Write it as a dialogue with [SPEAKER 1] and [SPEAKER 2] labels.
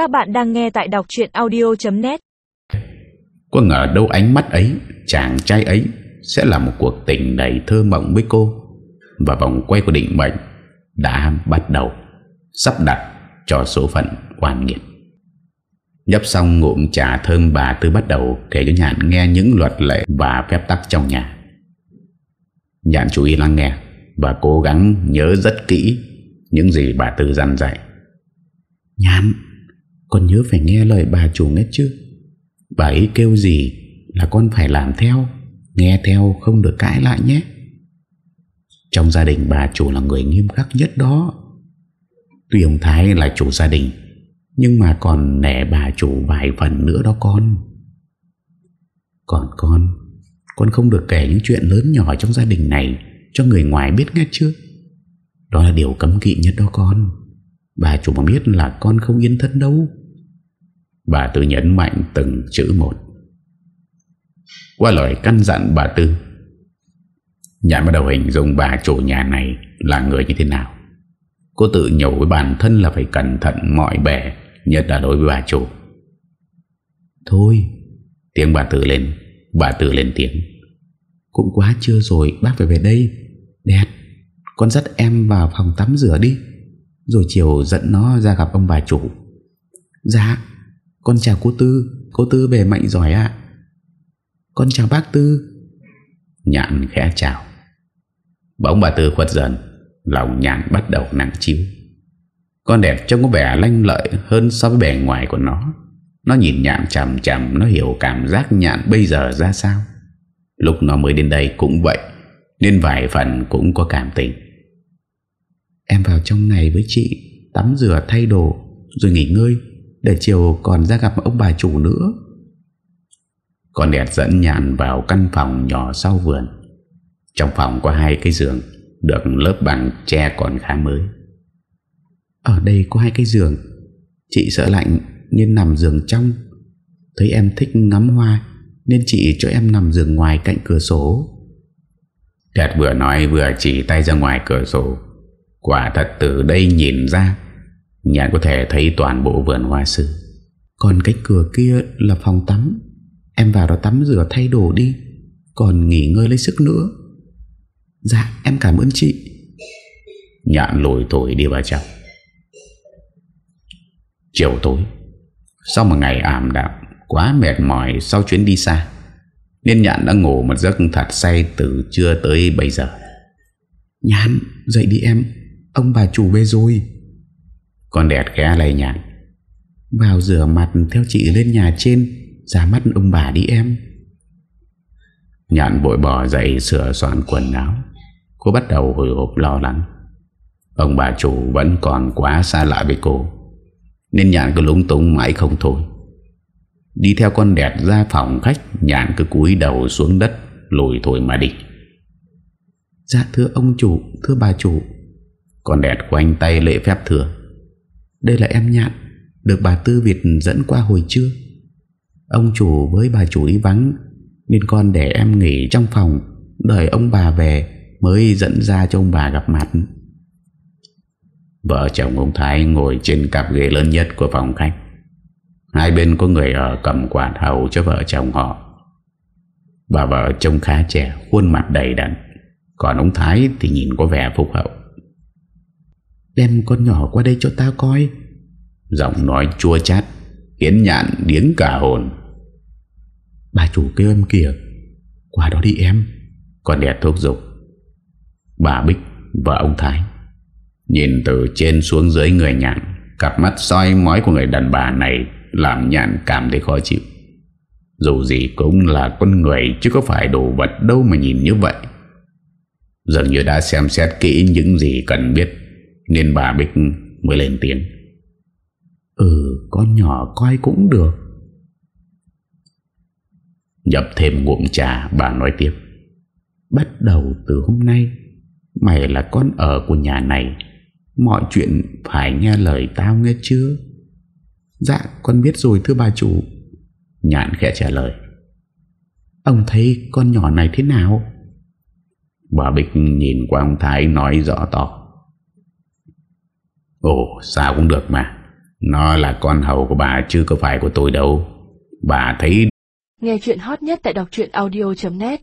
[SPEAKER 1] Các bạn đang nghe tại đọc chuyện audio.net
[SPEAKER 2] Có ngờ đâu ánh mắt ấy Chàng trai ấy Sẽ là một cuộc tình đầy thơ mộng với cô Và vòng quay của định mệnh Đã bắt đầu Sắp đặt cho số phận hoàn nghiệp Nhấp xong ngụm trà thơm bà Tư bắt đầu kể cho Nhạn nghe những luật lệ và phép tắc trong nhà. Nhạn chú ý lắng nghe và cố gắng nhớ rất kỹ những gì bà Tư dặn dạy. Nhạn, con nhớ phải nghe lời bà chủ nghe chứ. Bà ấy kêu gì là con phải làm theo, nghe theo không được cãi lại nhé. Trong gia đình bà chủ là người nghiêm khắc nhất đó. Tuy ông Thái là chủ gia đình nhưng mà còn nẻ bà chủ vài phần nữa đó con Còn con Con không được kể những chuyện lớn nhỏ trong gia đình này Cho người ngoài biết nghe chưa Đó là điều cấm kỵ nhất đó con Bà chủ mà biết là con không yên thân đâu Bà Tư nhấn mạnh từng chữ một. Qua lời căn dặn bà Tư Nhãn bắt đầu hình dung bà chủ nhà này là người như thế nào. Cô tự nhủ với bản thân là phải cẩn thận mọi bề, Nhất là đối với bà chủ. Thôi, Tiếng bà tư lên, Bà tư lên tiếng. Cũng quá trưa rồi, bác phải về đây. Đẹp, Con dắt em vào phòng tắm rửa đi. Rồi chiều dẫn nó ra gặp ông bà chủ. Dạ. Con chào cô Tư Cô Tư về mạnh giỏi ạ. Con chào bác Tư. Nhạn khẽ chào. Bóng bà Tư khuất dần, Lòng nhạn bắt đầu nặng chiếu. Con đẹp trông có vẻ lanh lợi hơn so với bề ngoài của nó. Nó nhìn nhạn chầm chầm Nó hiểu cảm giác nhạn bây giờ ra sao. Lúc nó mới đến đây cũng vậy, Nên vài phần cũng có cảm tình. Em vào trong này với chị, Tắm rửa, thay đồ, Rồi nghỉ ngơi. Để chiều còn ra gặp ông bà chủ nữa. Con đẹp dẫn nhàn vào căn phòng nhỏ sau vườn. Trong phòng có hai cái giường, Được lớp bằng tre còn khá mới. Ở đây có hai cái giường. Chị sợ lạnh nên nằm giường trong. Thấy em thích ngắm hoa Nên chị cho em nằm giường ngoài cạnh cửa sổ. Đạt vừa nói vừa chỉ tay ra ngoài cửa sổ. Quả thật từ đây nhìn ra Nhà có thể thấy toàn bộ vườn hoa sư. Còn cái cửa kia là phòng tắm. Em vào đó tắm rửa thay đồ đi. Còn nghỉ ngơi lấy sức nữa. Dạ em cảm ơn chị. Nhạn lùi thổi đi vào trong Chiều tối, Sau một ngày ảm đạm, Quá mệt mỏi sau chuyến đi xa, Nên Nhạn đã ngủ một giấc thật say Từ trưa tới bây giờ. Nhạn, dậy đi em. Ông bà chủ về rồi. Con đẹp ghé lầy nhạc Vào rửa mặt theo chị lên nhà trên, Ra mắt ông bà đi em. Nhạn bội bỏ dậy sửa soạn quần áo. Cô bắt đầu hồi hộp lo lắng. Ông bà chủ vẫn còn quá xa lạ với cô, nên nhạn cứ lúng túng mãi không thôi. Đi theo con đẹp ra phòng khách, Nhạn cứ cúi đầu xuống đất, Lùi thôi mà đi. Dạ thưa ông chủ, Thưa bà chủ. Con đẹp quanh tay lễ phép thưa. Đây là em nhạn, Được bà Tư Việt dẫn qua hồi trưa. Ông chủ với bà chủ ý vắng, Nên con để em nghỉ trong phòng, Đợi ông bà về Mới dẫn ra cho ông bà gặp mặt. Vợ chồng ông Thái ngồi trên cặp ghế lớn nhất của phòng khách. Hai bên có người ở cầm quạt hầu cho vợ chồng họ. Bà vợ trông khá trẻ, Khuôn mặt đầy đặn. Còn ông Thái thì nhìn có vẻ phúc hậu. Đem con nhỏ qua đây cho tao coi. Giọng nói chua chát Khiến nhạn điếng cả hồn. Bà chủ kêu em kìa Qua đó đi em. Con đẹp thúc giục Bà Bích vợ ông Thái Nhìn từ trên xuống dưới người nhạn Cặp mắt soi mói của người đàn bà này Làm nhạn cảm thấy khó chịu. Dù gì cũng là con người Chứ có phải đồ vật đâu mà nhìn như vậy. Dường như đã xem xét kỹ những gì cần biết nên bà Bích mới lên tiếng. Ừ con nhỏ coi cũng được. Nhập thêm ngụm trà, bà nói tiếp. Bắt đầu từ hôm nay, Mày là con ở của nhà này. Mọi chuyện phải nghe lời tao nghe chưa Dạ con biết rồi thưa bà chủ. Nhạn khẽ trả lời. Ông thấy con nhỏ này thế nào? Bà Bích nhìn qua ông Thái nói rõ to. Ồ, sao cũng được mà. Nó là con hầu của bà chứ có phải của tôi đâu. Bà thấy
[SPEAKER 1] Nghe chuyện hot nhất tại đọc audio.net